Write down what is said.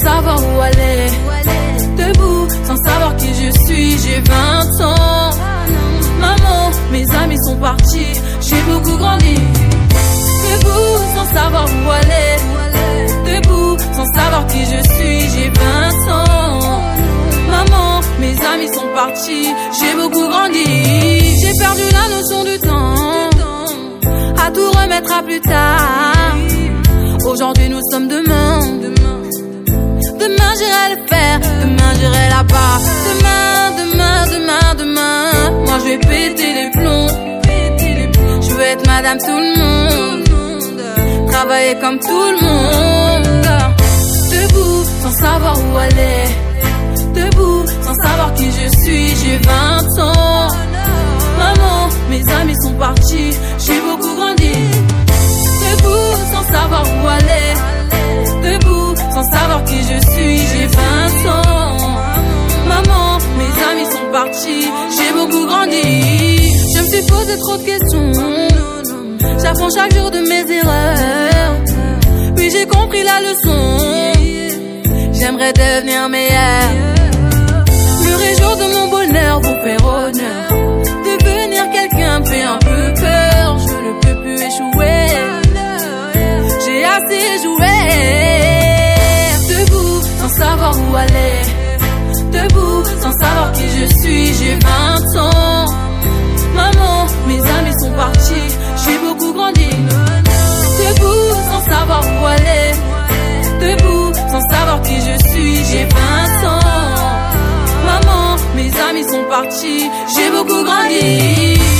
savoir où aller. Debout, sans savoir qui je suis, j'ai 20 ans. Maman, mes amis sont partis, j'ai beaucoup grandi. Debout, sans savoir où aller. Debout, sans savoir qui je suis, j'ai 20 ans. Maman, mes amis sont partis, j'ai beaucoup grandi. J'ai perdu la notion du temps, à tout remettre à plus tard. Aujourd'hui, nous sommes demain. Demain j'irai le faire, demain j'irai là-bas. Demain, demain, demain, demain. Moi je vais péter les plombs. Je veux être madame tout le monde. Travailler comme tout le monde. Debout, sans savoir où aller. Debout, sans savoir qui je suis. J'ai 20 ans. Je me suis posé trop de questions. J'apprends chaque jour de mes erreurs. Puis j'ai compris la leçon. J'aimerais devenir meilleur. Me réjouir de mon bonheur, vous faire honneur. Devenir quelqu'un fait un peu peur. Je ne peux plus échouer. J'ai assez joué. J'ai 20 ans. Maman, mes amis sont partis. J'ai beaucoup grandi.